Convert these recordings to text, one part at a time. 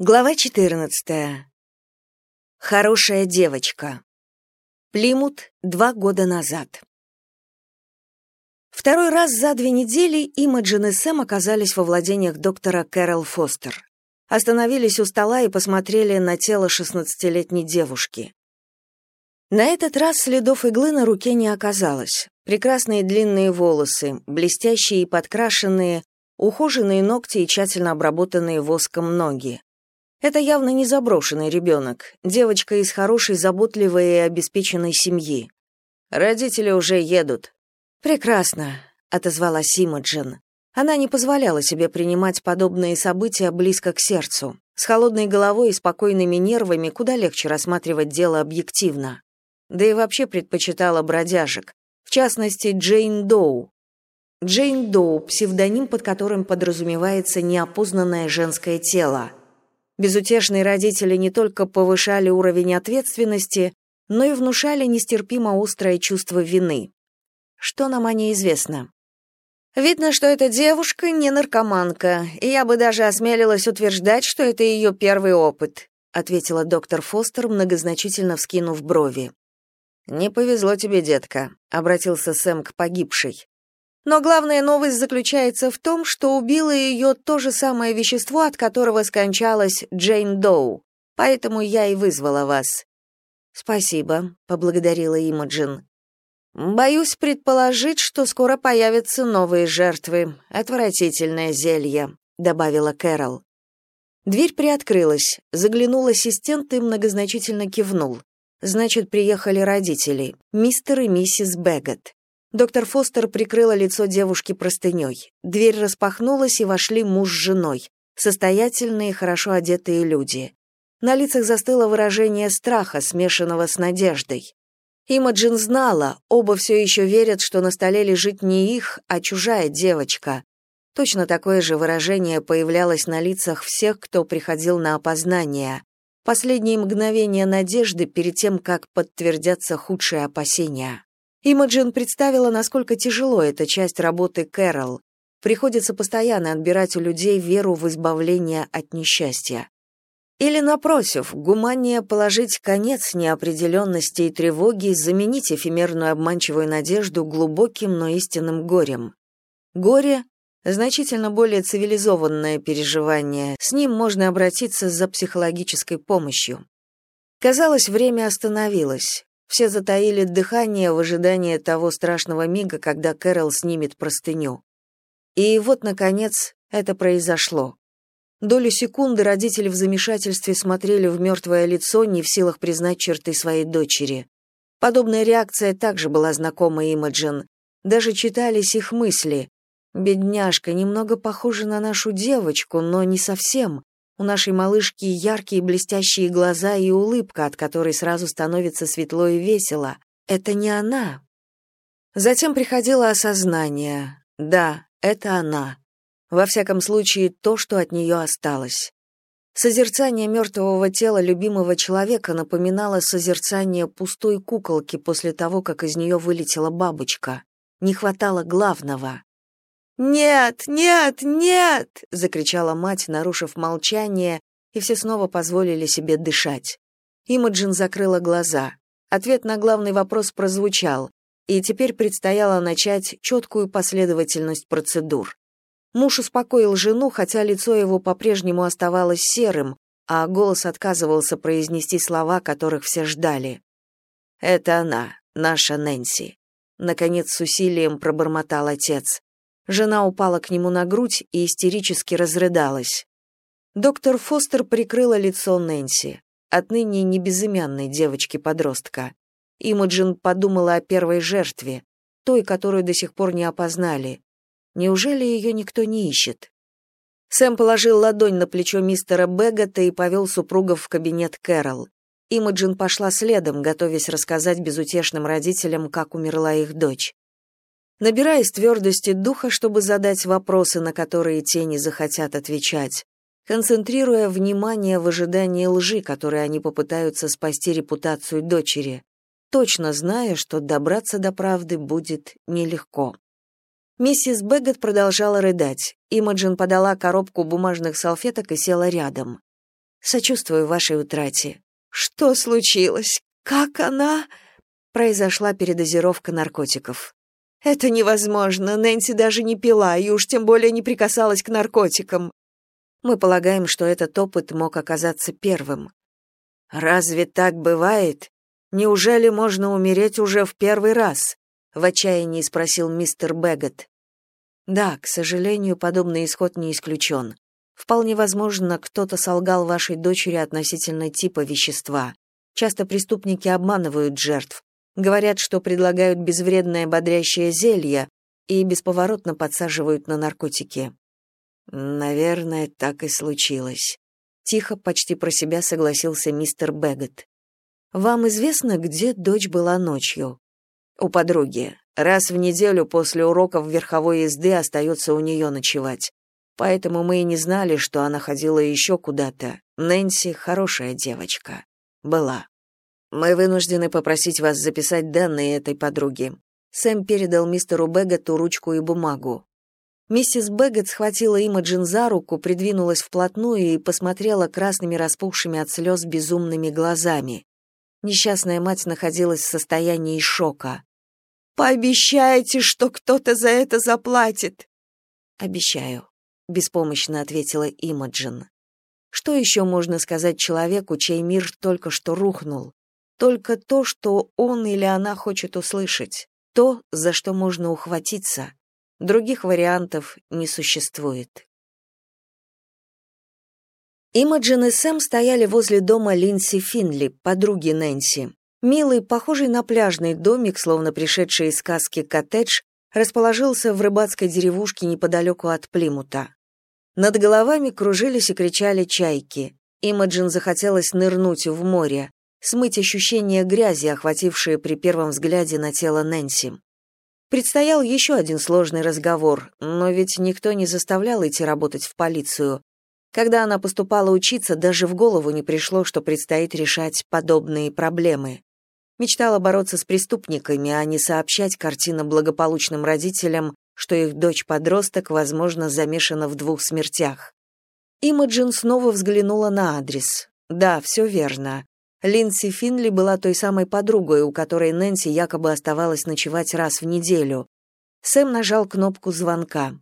Глава 14. Хорошая девочка. Плимут два года назад. Второй раз за две недели Имаджин и Сэм оказались во владениях доктора Кэрол Фостер. Остановились у стола и посмотрели на тело шестнадцатилетней девушки. На этот раз следов иглы на руке не оказалось. Прекрасные длинные волосы, блестящие и подкрашенные, ухоженные ногти и тщательно обработанные воском ноги. Это явно не заброшенный ребенок, девочка из хорошей, заботливой и обеспеченной семьи. Родители уже едут. Прекрасно, отозвалась Имаджин. Она не позволяла себе принимать подобные события близко к сердцу. С холодной головой и спокойными нервами куда легче рассматривать дело объективно. Да и вообще предпочитала бродяжек, в частности, Джейн Доу. Джейн Доу — псевдоним, под которым подразумевается неопознанное женское тело — Безутешные родители не только повышали уровень ответственности, но и внушали нестерпимо острое чувство вины. Что нам о ней известно? Видно, что эта девушка не наркоманка, и я бы даже осмелилась утверждать, что это ее первый опыт, ответила доктор Фостер, многозначительно вскинув брови. Не повезло тебе, детка, обратился Сэм к погибшей. Но главная новость заключается в том, что убило ее то же самое вещество, от которого скончалась Джейн Доу. Поэтому я и вызвала вас. Спасибо, поблагодарила Имаджин. Боюсь предположить, что скоро появятся новые жертвы. Отвратительное зелье, добавила Кэрол. Дверь приоткрылась. Заглянул ассистент и многозначительно кивнул. Значит, приехали родители, мистер и миссис Бэггет. Доктор Фостер прикрыла лицо девушки простыней. Дверь распахнулась, и вошли муж с женой, состоятельные, хорошо одетые люди. На лицах застыло выражение страха, смешанного с надеждой. Имаджин знала, оба все еще верят, что на столе лежит не их, а чужая девочка. Точно такое же выражение появлялось на лицах всех, кто приходил на опознание. Последние мгновения надежды перед тем, как подтвердятся худшие опасения. Имаджин представила, насколько тяжело эта часть работы Кэрол. Приходится постоянно отбирать у людей веру в избавление от несчастья. Или, напротив, гуманнее положить конец неопределенности и тревоги, заменить эфемерную обманчивую надежду глубоким, но истинным горем. Горе — значительно более цивилизованное переживание, с ним можно обратиться за психологической помощью. Казалось, время остановилось. Все затаили дыхание в ожидании того страшного мига, когда Кэрол снимет простыню. И вот, наконец, это произошло. Долю секунды родители в замешательстве смотрели в мертвое лицо, не в силах признать черты своей дочери. Подобная реакция также была знакома Имаджин. Даже читались их мысли. «Бедняжка, немного похожа на нашу девочку, но не совсем. У нашей малышки яркие блестящие глаза и улыбка, от которой сразу становится светло и весело. Это не она. Затем приходило осознание. Да, это она. Во всяком случае, то, что от нее осталось. Созерцание мертвого тела любимого человека напоминало созерцание пустой куколки после того, как из нее вылетела бабочка. Не хватало главного. «Нет, нет, нет!» — закричала мать, нарушив молчание, и все снова позволили себе дышать. Имаджин закрыла глаза. Ответ на главный вопрос прозвучал, и теперь предстояло начать четкую последовательность процедур. Муж успокоил жену, хотя лицо его по-прежнему оставалось серым, а голос отказывался произнести слова, которых все ждали. «Это она, наша Нэнси», — наконец с усилием пробормотал отец. Жена упала к нему на грудь и истерически разрыдалась. Доктор Фостер прикрыла лицо Нэнси, отныне не безымянной девочки-подростка. Имаджин подумала о первой жертве, той, которую до сих пор не опознали. Неужели ее никто не ищет? Сэм положил ладонь на плечо мистера Бэггета и повел супругов в кабинет Кэрол. Имаджин пошла следом, готовясь рассказать безутешным родителям, как умерла их дочь. Набираясь твердости духа, чтобы задать вопросы, на которые те не захотят отвечать, концентрируя внимание в ожидании лжи, которой они попытаются спасти репутацию дочери, точно зная, что добраться до правды будет нелегко. Миссис Бэггет продолжала рыдать. Имаджин подала коробку бумажных салфеток и села рядом. Сочувствую вашей утрате. Что случилось? Как она? Произошла передозировка наркотиков. Это невозможно. Нэнси даже не пила и уж тем более не прикасалась к наркотикам. Мы полагаем, что этот опыт мог оказаться первым. Разве так бывает? Неужели можно умереть уже в первый раз? в отчаянии спросил мистер Бэггет. Да, к сожалению, подобный исход не исключен. Вполне возможно, кто-то солгал вашей дочери относительно типа вещества. Часто преступники обманывают жертв, говорят, что предлагают безвредное бодрящее зелье и бесповоротно подсаживают на наркотики. Наверное, так и случилось. Тихо, почти про себя согласился мистер Бэггет. Вам известно, где дочь была ночью? У подруги. Раз в неделю после уроков верховой езды остается у нее ночевать. Поэтому мы и не знали, что она ходила еще куда-то. Нэнси хорошая девочка. Была. Мы вынуждены попросить вас записать данные этой подруги. Сэм передал мистеру Бэггету ручку и бумагу. Миссис Бэггет схватила Имаджин за руку, придвинулась вплотную и посмотрела красными распухшими от слез безумными глазами. Несчастная мать находилась в состоянии шока. «Пообещайте, что кто-то за это заплатит!» «Обещаю», — беспомощно ответила Имаджин. «Что еще можно сказать человеку, чей мир только что рухнул? Только то, что он или она хочет услышать, то, за что можно ухватиться». Других вариантов не существует. Имаджин и Сэм стояли возле дома Линси Финли, подруги Нэнси. Милый, похожий на пляжный домик, словно пришедший из сказки коттедж, расположился в рыбацкой деревушке неподалеку от Плимута. Над головами кружились и кричали чайки. Имаджин захотелось нырнуть в море, смыть ощущение грязи, охватившее при первом взгляде на тело Нэнси. Предстоял еще один сложный разговор, но ведь никто не заставлял идти работать в полицию. Когда она поступала учиться, даже в голову не пришло, что предстоит решать подобные проблемы. Мечтала бороться с преступниками, а не сообщать картина благополучным родителям, что их дочь-подросток, возможно, замешана в двух смертях. Имаджин снова взглянула на адрес. Да, все верно. Линдси Финли была той самой подругой, у которой Нэнси якобы оставалась ночевать раз в неделю. Сэм нажал кнопку звонка.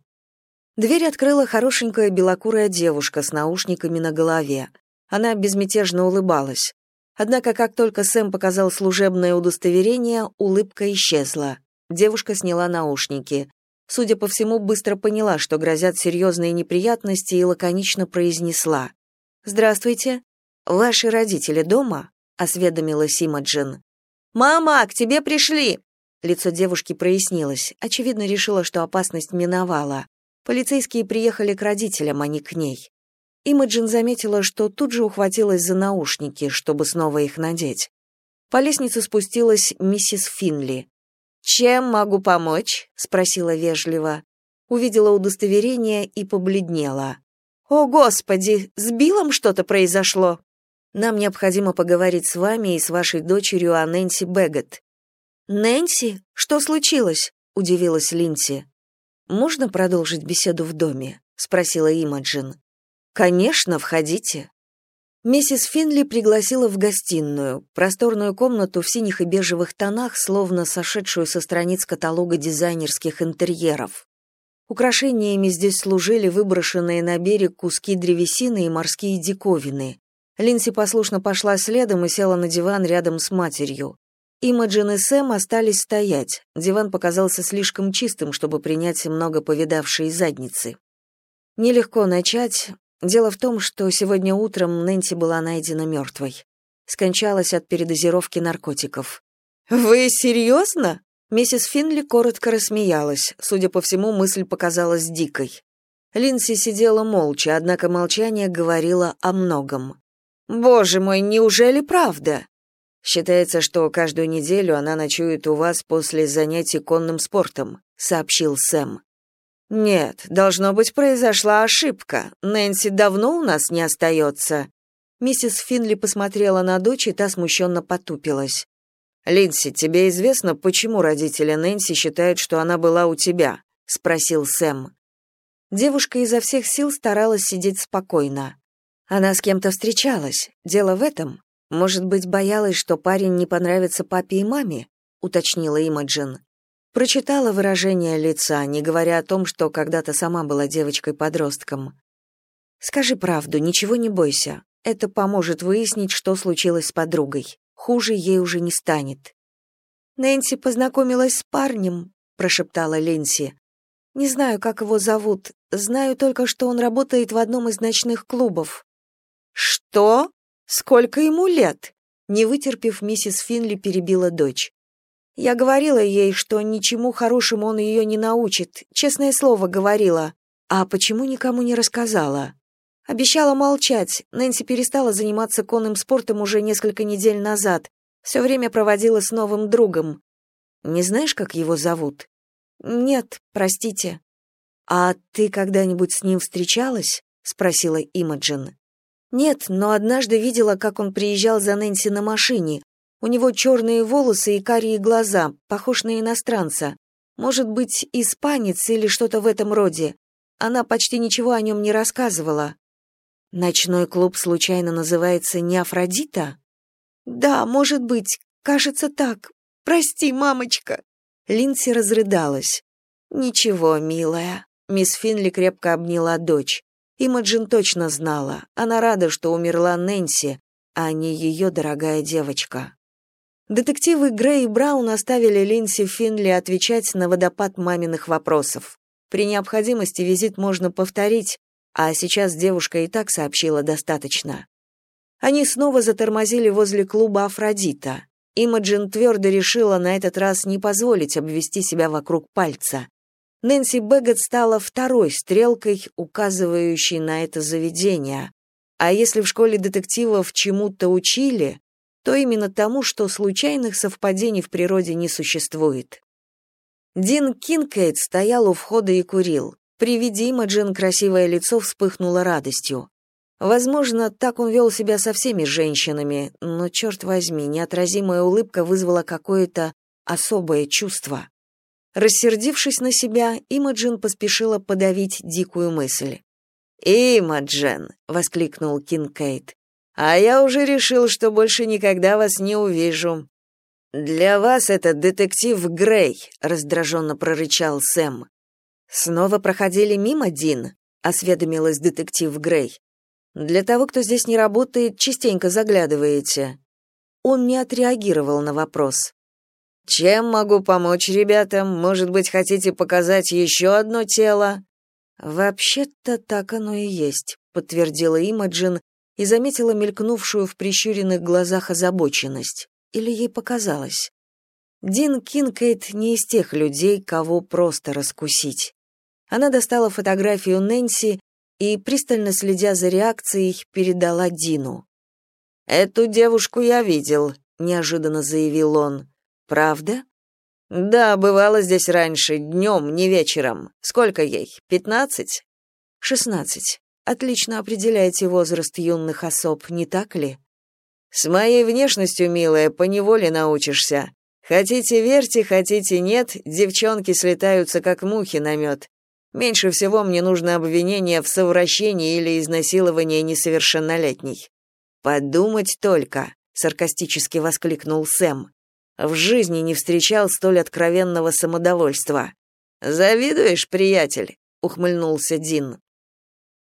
Дверь открыла хорошенькая белокурая девушка с наушниками на голове. Она безмятежно улыбалась. Однако, как только Сэм показал служебное удостоверение, улыбка исчезла. Девушка сняла наушники. Судя по всему, быстро поняла, что грозят серьезные неприятности, и лаконично произнесла. «Здравствуйте. «Ваши родители дома?» — осведомилась Имаджин. «Мама, к тебе пришли!» Лицо девушки прояснилось. Очевидно, решила, что опасность миновала. Полицейские приехали к родителям, а не к ней. Имаджин заметила, что тут же ухватилась за наушники, чтобы снова их надеть. По лестнице спустилась миссис Финли. «Чем могу помочь?» — спросила вежливо. Увидела удостоверение и побледнела. «О, Господи, с Биллом что-то произошло!» Нам необходимо поговорить с вами и с вашей дочерью о Нэнси Бэггет». «Нэнси? Что случилось?» — удивилась Линси. «Можно продолжить беседу в доме?» — спросила Имаджин. «Конечно, входите». Миссис Финли пригласила в гостиную, просторную комнату в синих и бежевых тонах, словно сошедшую со страниц каталога дизайнерских интерьеров. Украшениями здесь служили выброшенные на берег куски древесины и морские диковины. Линси послушно пошла следом и села на диван рядом с матерью. Имаджин и Сэм остались стоять. Диван показался слишком чистым, чтобы принять много повидавшие задницы. Нелегко начать. Дело в том, что сегодня утром Нэнси была найдена мертвой. Скончалась от передозировки наркотиков. «Вы серьезно?» Миссис Финли коротко рассмеялась. Судя по всему, мысль показалась дикой. Линси сидела молча, однако молчание говорило о многом. Боже мой, неужели правда? Считается, что каждую неделю она ночует у вас после занятий конным спортом, сообщил Сэм. Нет, должно быть, произошла ошибка. Нэнси давно у нас не остается». Миссис Финли посмотрела на дочь, и та смущенно потупилась. «Линдси, тебе известно, почему родители Нэнси считают, что она была у тебя?» — спросил Сэм. Девушка изо всех сил старалась сидеть спокойно. Она с кем-то встречалась. Дело в этом. Может быть, боялась, что парень не понравится папе и маме, уточнила Имаджин. Прочитала выражение лица, не говоря о том, что когда-то сама была девочкой-подростком. Скажи правду, ничего не бойся. Это поможет выяснить, что случилось с подругой. Хуже ей уже не станет. Нэнси познакомилась с парнем, прошептала Ленси. Не знаю, как его зовут. Знаю только, что он работает в одном из ночных клубов. Что? Сколько ему лет? Не вытерпев, миссис Финли перебила дочь. Я говорила ей, что ничему хорошему он ее не научит. Честное слово говорила. А почему никому не рассказала? Обещала молчать. Нэнси перестала заниматься конным спортом уже несколько недель назад. Все время проводила с новым другом. Не знаешь, как его зовут? Нет, простите. А ты когда-нибудь с ним встречалась? спросила Имаджин. Нет, но однажды видела, как он приезжал за Нэнси на машине. У него черные волосы и карие глаза, похож на иностранца. Может быть, испанец или что-то в этом роде. Она почти ничего о нем не рассказывала. Ночной клуб случайно называется не Афродита? Да, может быть, кажется так. Прости, мамочка. Линси разрыдалась. Ничего, милая. Мисс Финли крепко обняла дочь. Имаджин точно знала. Она рада, что умерла Нэнси, а не ее дорогая девочка. Детективы Грей и Браун оставили Линси Финли отвечать на водопад маминых вопросов. При необходимости визит можно повторить, а сейчас девушка и так сообщила достаточно. Они снова затормозили возле клуба Афродита. Имаджин твердо решила на этот раз не позволить обвести себя вокруг пальца. Нэнси Бэггет стала второй стрелкой, указывающей на это заведение. А если в школе детективов чему-то учили, то именно тому, что случайных совпадений в природе не существует. Дин Кинкейт стоял у входа и курил. При виде Имаджин красивое лицо вспыхнуло радостью. Возможно, так он вел себя со всеми женщинами, но, черт возьми, неотразимая улыбка вызвала какое-то особое чувство. Рассердившись на себя, Имаджин поспешила подавить дикую мысль. «Имаджин!» — воскликнул Кинкейт. «А я уже решил, что больше никогда вас не увижу». «Для вас это детектив Грей», — раздраженно прорычал Сэм. Снова проходили мимо Дин, осведомилась детектив Грей. Для того, кто здесь не работает, частенько заглядываете. Он не отреагировал на вопрос. Чем могу помочь ребятам? Может быть, хотите показать еще одно тело? Вообще-то так оно и есть, подтвердила Имаджин и заметила мелькнувшую в прищуренных глазах озабоченность. Или ей показалось? Дин Кинкейт не из тех людей, кого просто раскусить. Она достала фотографию Нэнси и, пристально следя за реакцией, передала Дину. «Эту девушку я видел», — неожиданно заявил он. «Правда?» «Да, бывало здесь раньше, днем, не вечером. Сколько ей? Пятнадцать?» «Шестнадцать. Отлично определяете возраст юных особ, не так ли?» «С моей внешностью, милая, поневоле научишься. Хотите верьте, хотите нет, девчонки слетаются как мухи на мед. Меньше всего мне нужно обвинение в совращении или изнасиловании несовершеннолетней. Подумать только, саркастически воскликнул Сэм. В жизни не встречал столь откровенного самодовольства. Завидуешь, приятель? ухмыльнулся Дин.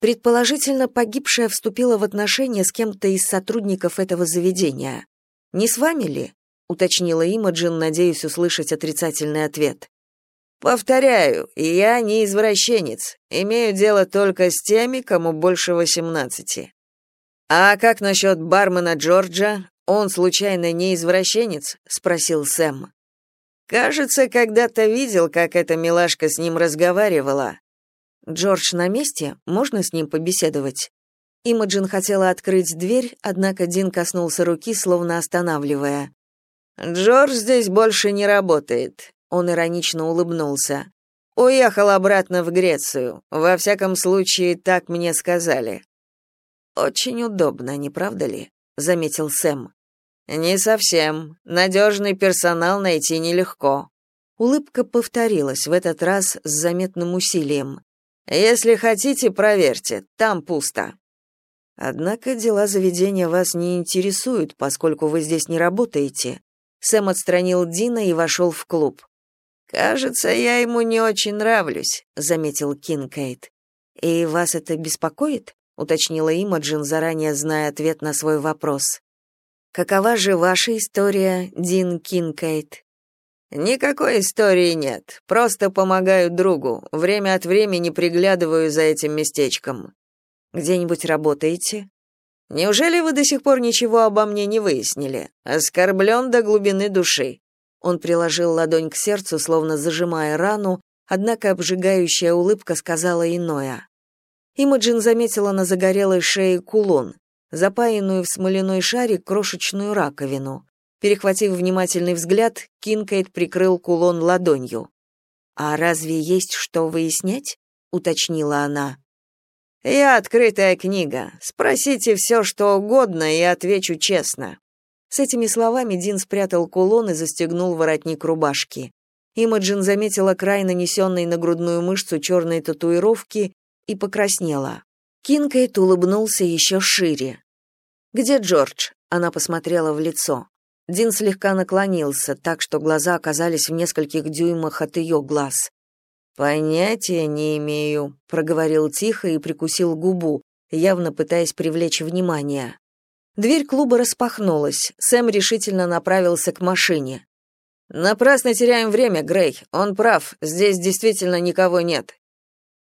Предположительно, погибшая вступила в отношения с кем-то из сотрудников этого заведения. Не с вами ли? уточнила Имаджин, надеясь услышать отрицательный ответ. Повторяю, я не извращенец. Имею дело только с теми, кому больше восемнадцати. А как насчет бармена Джорджа? Он случайно не извращенец? спросил Сэм. Кажется, когда-то видел, как эта милашка с ним разговаривала. Джордж на месте? Можно с ним побеседовать? Имаджин хотела открыть дверь, однако Дин коснулся руки, словно останавливая. Джордж здесь больше не работает. Он иронично улыбнулся. Уехал обратно в Грецию. Во всяком случае, так мне сказали. Очень удобно, не правда ли? заметил Сэм. Не совсем. Надежный персонал найти нелегко. Улыбка повторилась в этот раз с заметным усилием. Если хотите, проверьте, там пусто. Однако дела заведения вас не интересуют, поскольку вы здесь не работаете. Сэм отстранил Дина и вошел в клуб. Кажется, я ему не очень нравлюсь, заметил Кинкейт. И вас это беспокоит? уточнила Имаджин, заранее зная ответ на свой вопрос. Какова же ваша история, Дин Кинкейт? Никакой истории нет. Просто помогаю другу. Время от времени приглядываю за этим местечком. Где-нибудь работаете? Неужели вы до сих пор ничего обо мне не выяснили? Оскорблен до глубины души. Он приложил ладонь к сердцу, словно зажимая рану, однако обжигающая улыбка сказала иное. Имаджин заметила на загорелой шее кулон, запаянную в смоляной шарик крошечную раковину. Перехватив внимательный взгляд, Кинкейт прикрыл кулон ладонью. «А разве есть что выяснять?» — уточнила она. «Я открытая книга. Спросите все, что угодно, и отвечу честно». С этими словами Дин спрятал кулон и застегнул воротник рубашки. Имаджин заметила край нанесенной на грудную мышцу черной татуировки и покраснела. Кинкейт улыбнулся еще шире. «Где Джордж?» — она посмотрела в лицо. Дин слегка наклонился, так что глаза оказались в нескольких дюймах от ее глаз. «Понятия не имею», — проговорил тихо и прикусил губу, явно пытаясь привлечь внимание. Дверь клуба распахнулась. Сэм решительно направился к машине. «Напрасно теряем время, Грей. Он прав. Здесь действительно никого нет».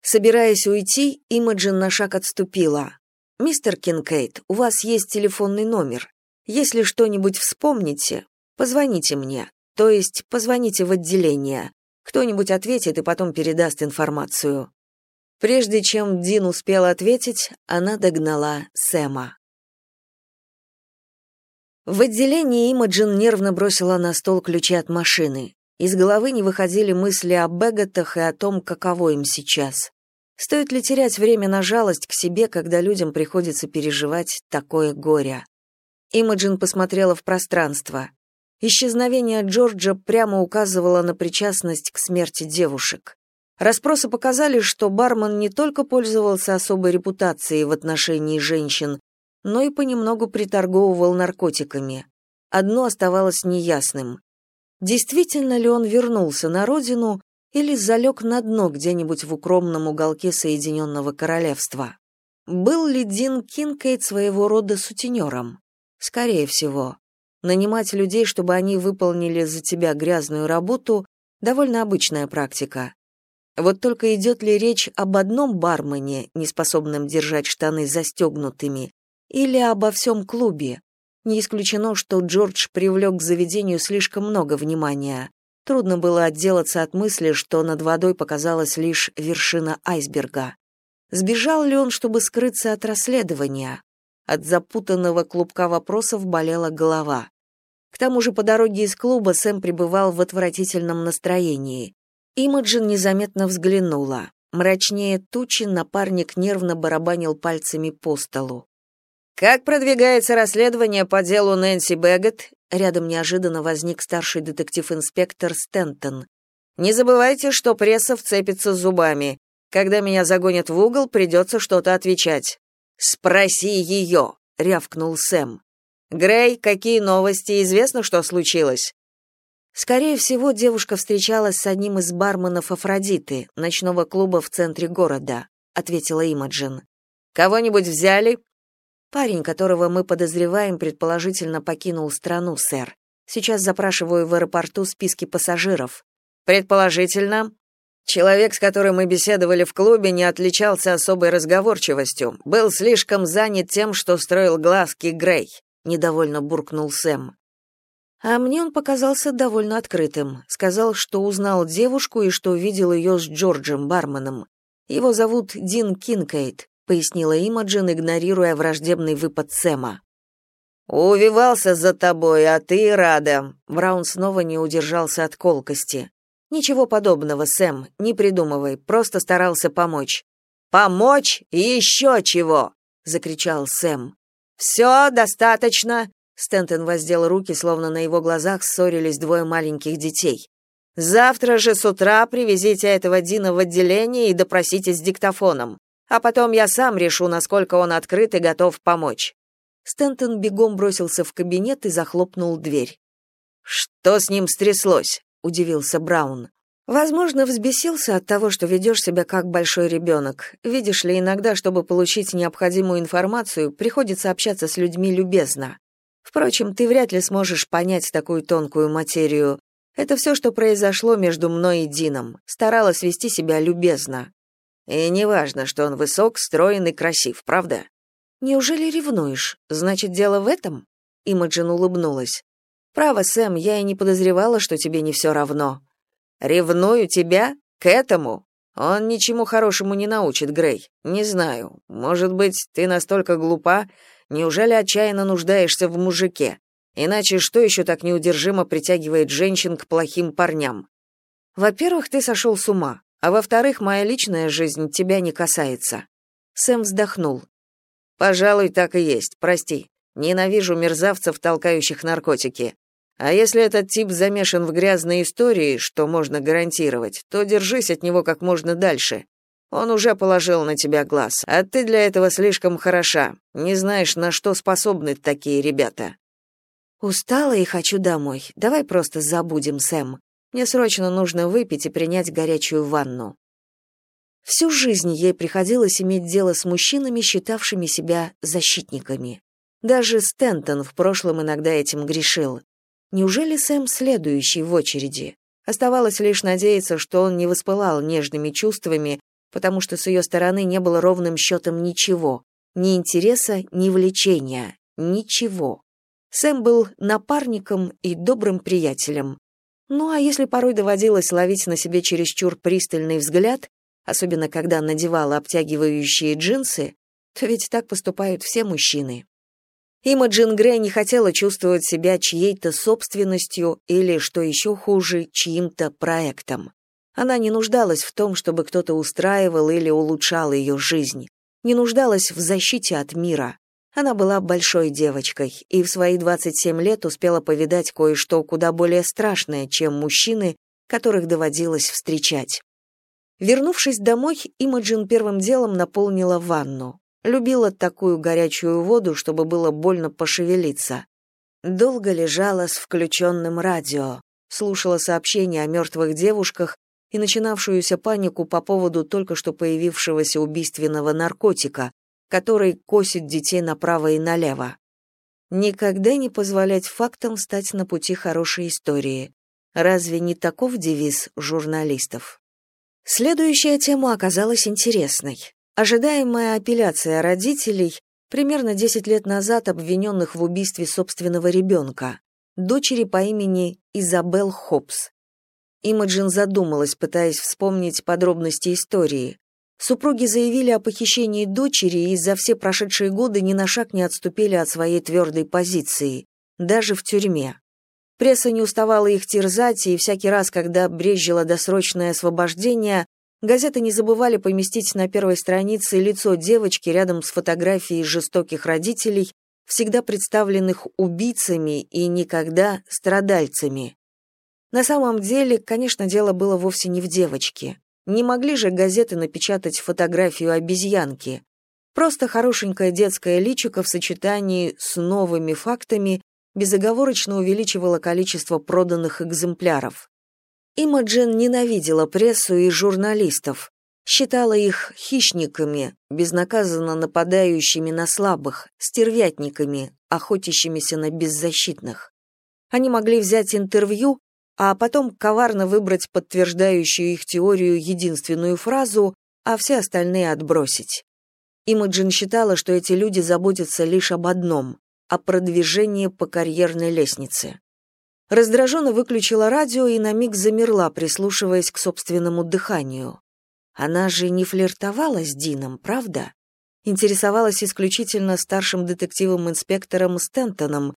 Собираясь уйти, Имаджин на шаг отступила. «Мистер Кинкейт, у вас есть телефонный номер. Если что-нибудь вспомните, позвоните мне, то есть позвоните в отделение. Кто-нибудь ответит и потом передаст информацию. Прежде чем Дин успел ответить, она догнала Сэма. В отделении Имаджин нервно бросила на стол ключи от машины. Из головы не выходили мысли о Беготах и о том, каково им сейчас. Стоит ли терять время на жалость к себе, когда людям приходится переживать такое горе? Имаджин посмотрела в пространство. Исчезновение Джорджа прямо указывало на причастность к смерти девушек. Распросы показали, что бармен не только пользовался особой репутацией в отношении женщин, но и понемногу приторговывал наркотиками. Одно оставалось неясным. Действительно ли он вернулся на родину или залег на дно где-нибудь в укромном уголке Соединенного Королевства? Был ли Дин Кинкейт своего рода сутенером? Скорее всего. Нанимать людей, чтобы они выполнили за тебя грязную работу, довольно обычная практика. Вот только идет ли речь об одном бармене, неспособном держать штаны застегнутыми, или обо всем клубе? Не исключено, что Джордж привлек к заведению слишком много внимания. Трудно было отделаться от мысли, что над водой показалась лишь вершина айсберга. Сбежал ли он, чтобы скрыться от расследования? От запутанного клубка вопросов болела голова. К тому же по дороге из клуба Сэм пребывал в отвратительном настроении. Имаджин незаметно взглянула. Мрачнее тучи напарник нервно барабанил пальцами по столу. «Как продвигается расследование по делу Нэнси Бэггет?» Рядом неожиданно возник старший детектив-инспектор Стентон. «Не забывайте, что пресса вцепится зубами. Когда меня загонят в угол, придется что-то отвечать. «Спроси ее!» — рявкнул Сэм. «Грей, какие новости? Известно, что случилось?» Скорее всего, девушка встречалась с одним из барменов Афродиты, ночного клуба в центре города, ответила Имаджин. Кого-нибудь взяли? Парень, которого мы подозреваем, предположительно покинул страну, сэр. Сейчас запрашиваю в аэропорту списки пассажиров. Предположительно, Человек, с которым мы беседовали в клубе, не отличался особой разговорчивостью, был слишком занят тем, что строил глазки Грей, недовольно буркнул Сэм. А мне он показался довольно открытым. Сказал, что узнал девушку и что видел ее с Джорджем Барменом. Его зовут Дин Кинкейт, пояснила Имаджин, игнорируя враждебный выпад Сэма. «Увивался за тобой, а ты рада». Браун снова не удержался от колкости. Ничего подобного, Сэм, не придумывай, просто старался помочь. Помочь и еще чего, закричал Сэм. «Все, достаточно. Стентон воздел руки, словно на его глазах ссорились двое маленьких детей. Завтра же с утра привезите этого Дина в отделение и допросите с диктофоном. А потом я сам решу, насколько он открыт и готов помочь». Стентон бегом бросился в кабинет и захлопнул дверь. «Что с ним стряслось?» — удивился Браун. Возможно, взбесился от того, что ведешь себя как большой ребенок. Видишь ли, иногда, чтобы получить необходимую информацию, приходится общаться с людьми любезно. Впрочем, ты вряд ли сможешь понять такую тонкую материю. Это все, что произошло между мной и Дином. Старалась вести себя любезно. И неважно, что он высок, строен и красив, правда? Неужели ревнуешь? Значит, дело в этом? Имаджин улыбнулась. Право, Сэм, я и не подозревала, что тебе не все равно. Ревную тебя к этому? Он ничему хорошему не научит, Грей. Не знаю. Может быть, ты настолько глупа, неужели отчаянно нуждаешься в мужике? Иначе что еще так неудержимо притягивает женщин к плохим парням? Во-первых, ты сошел с ума, а во-вторых, моя личная жизнь тебя не касается. Сэм вздохнул. Пожалуй, так и есть. Прости. Ненавижу мерзавцев, толкающих наркотики. А если этот тип замешан в грязной истории, что можно гарантировать, то держись от него как можно дальше. Он уже положил на тебя глаз, а ты для этого слишком хороша. Не знаешь, на что способны такие ребята. Устала и хочу домой. Давай просто забудем, Сэм. Мне срочно нужно выпить и принять горячую ванну. Всю жизнь ей приходилось иметь дело с мужчинами, считавшими себя защитниками. Даже Стентон в прошлом иногда этим грешил. Неужели Сэм следующий в очереди? Оставалось лишь надеяться, что он не воспылал нежными чувствами, потому что с ее стороны не было ровным счетом ничего, ни интереса, ни влечения, ничего. Сэм был напарником и добрым приятелем. Ну а если порой доводилось ловить на себе чересчур пристальный взгляд, особенно когда надевала обтягивающие джинсы, то ведь так поступают все мужчины. Имаджин Грей не хотела чувствовать себя чьей-то собственностью или, что еще хуже, чьим-то проектом. Она не нуждалась в том, чтобы кто-то устраивал или улучшал ее жизнь. Не нуждалась в защите от мира. Она была большой девочкой и в свои 27 лет успела повидать кое-что куда более страшное, чем мужчины, которых доводилось встречать. Вернувшись домой, Имаджин первым делом наполнила ванну. Любила такую горячую воду, чтобы было больно пошевелиться. Долго лежала с включенным радио, слушала сообщения о мертвых девушках и начинавшуюся панику по поводу только что появившегося убийственного наркотика, который косит детей направо и налево. Никогда не позволять фактам стать на пути хорошей истории. Разве не таков девиз журналистов? Следующая тема оказалась интересной. Ожидаемая апелляция родителей, примерно 10 лет назад обвиненных в убийстве собственного ребенка, дочери по имени Изабел Хопс. Имаджин задумалась, пытаясь вспомнить подробности истории. Супруги заявили о похищении дочери и за все прошедшие годы ни на шаг не отступили от своей твердой позиции, даже в тюрьме. Пресса не уставала их терзать, и всякий раз, когда брезжило досрочное освобождение, Газеты не забывали поместить на первой странице лицо девочки рядом с фотографией жестоких родителей, всегда представленных убийцами и никогда страдальцами. На самом деле, конечно, дело было вовсе не в девочке. Не могли же газеты напечатать фотографию обезьянки. Просто хорошенькое детское личико в сочетании с новыми фактами безоговорочно увеличивало количество проданных экземпляров. Имаджин ненавидела прессу и журналистов, считала их хищниками, безнаказанно нападающими на слабых, стервятниками, охотящимися на беззащитных. Они могли взять интервью, а потом коварно выбрать подтверждающую их теорию единственную фразу, а все остальные отбросить. Имаджин считала, что эти люди заботятся лишь об одном — о продвижении по карьерной лестнице. Раздраженно выключила радио и на миг замерла, прислушиваясь к собственному дыханию. Она же не флиртовала с Дином, правда? Интересовалась исключительно старшим детективом-инспектором Стентоном,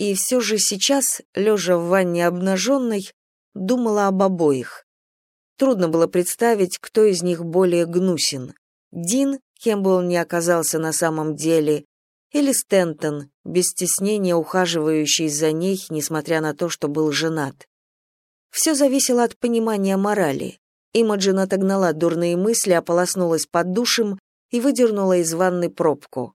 и все же сейчас, лежа в ванне обнаженной, думала об обоих. Трудно было представить, кто из них более гнусен. Дин, кем бы он ни оказался на самом деле, или Стентон, без стеснения ухаживающий за ней, несмотря на то, что был женат. Все зависело от понимания морали. Имаджин отогнала дурные мысли, ополоснулась под душем и выдернула из ванны пробку.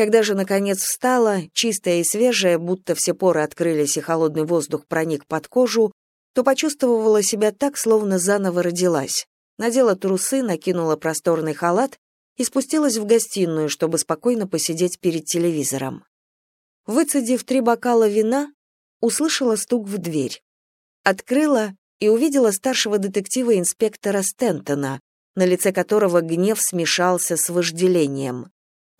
Когда же, наконец, встала, чистая и свежая, будто все поры открылись и холодный воздух проник под кожу, то почувствовала себя так, словно заново родилась. Надела трусы, накинула просторный халат и спустилась в гостиную, чтобы спокойно посидеть перед телевизором. Выцедив три бокала вина, услышала стук в дверь. Открыла и увидела старшего детектива-инспектора Стентона, на лице которого гнев смешался с вожделением.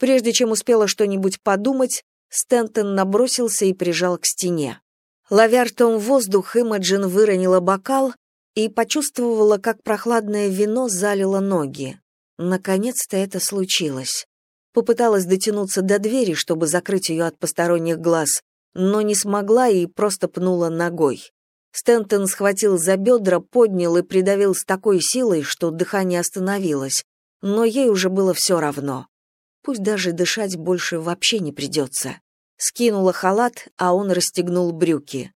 Прежде чем успела что-нибудь подумать, Стентон набросился и прижал к стене. Ловя ртом воздух, Имаджин выронила бокал и почувствовала, как прохладное вино залило ноги. Наконец-то это случилось. Попыталась дотянуться до двери, чтобы закрыть ее от посторонних глаз, но не смогла и просто пнула ногой. Стентон схватил за бедра, поднял и придавил с такой силой, что дыхание остановилось, но ей уже было все равно. Пусть даже дышать больше вообще не придется. Скинула халат, а он расстегнул брюки.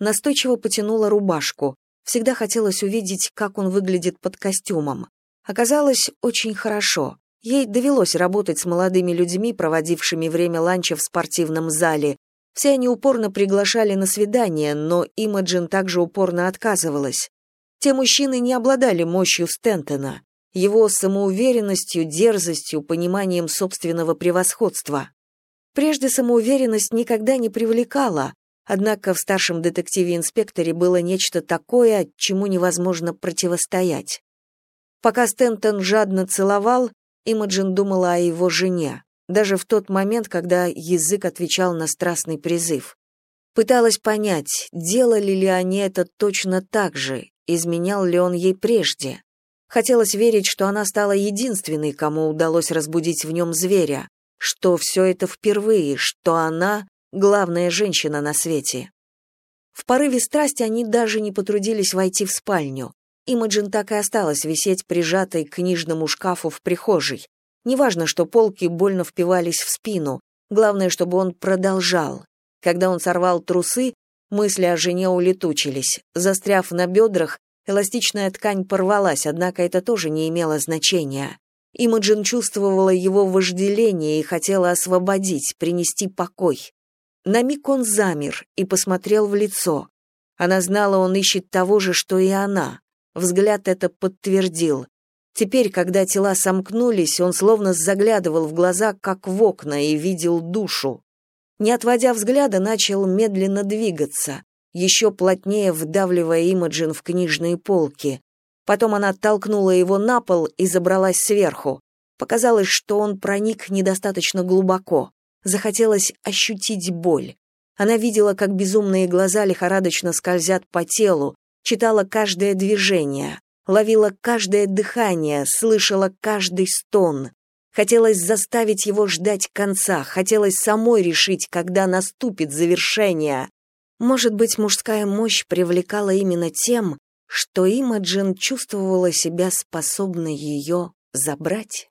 Настойчиво потянула рубашку. Всегда хотелось увидеть, как он выглядит под костюмом. Оказалось, очень хорошо. Ей довелось работать с молодыми людьми, проводившими время ланча в спортивном зале, все они упорно приглашали на свидание, но Имаджин также упорно отказывалась. Те мужчины не обладали мощью Стентона, его самоуверенностью, дерзостью, пониманием собственного превосходства. Прежде самоуверенность никогда не привлекала, однако в старшем детективе-инспекторе было нечто такое, чему невозможно противостоять. Пока Стентон жадно целовал, Имаджин думала о его жене даже в тот момент, когда язык отвечал на страстный призыв. Пыталась понять, делали ли они это точно так же, изменял ли он ей прежде. Хотелось верить, что она стала единственной, кому удалось разбудить в нем зверя, что все это впервые, что она — главная женщина на свете. В порыве страсти они даже не потрудились войти в спальню. Имаджин так и осталась висеть прижатой к книжному шкафу в прихожей, Неважно, что полки больно впивались в спину, главное, чтобы он продолжал. Когда он сорвал трусы, мысли о жене улетучились. Застряв на бедрах, эластичная ткань порвалась, однако это тоже не имело значения. Имаджин чувствовала его вожделение и хотела освободить, принести покой. На миг он замер и посмотрел в лицо. Она знала, он ищет того же, что и она. Взгляд это подтвердил. Теперь, когда тела сомкнулись, он словно заглядывал в глаза, как в окна, и видел душу. Не отводя взгляда, начал медленно двигаться, еще плотнее вдавливая Имаджин в книжные полки. Потом она оттолкнула его на пол и забралась сверху. Показалось, что он проник недостаточно глубоко. Захотелось ощутить боль. Она видела, как безумные глаза лихорадочно скользят по телу, читала каждое движение ловила каждое дыхание, слышала каждый стон. Хотелось заставить его ждать конца, хотелось самой решить, когда наступит завершение. Может быть, мужская мощь привлекала именно тем, что Имаджин чувствовала себя способной ее забрать?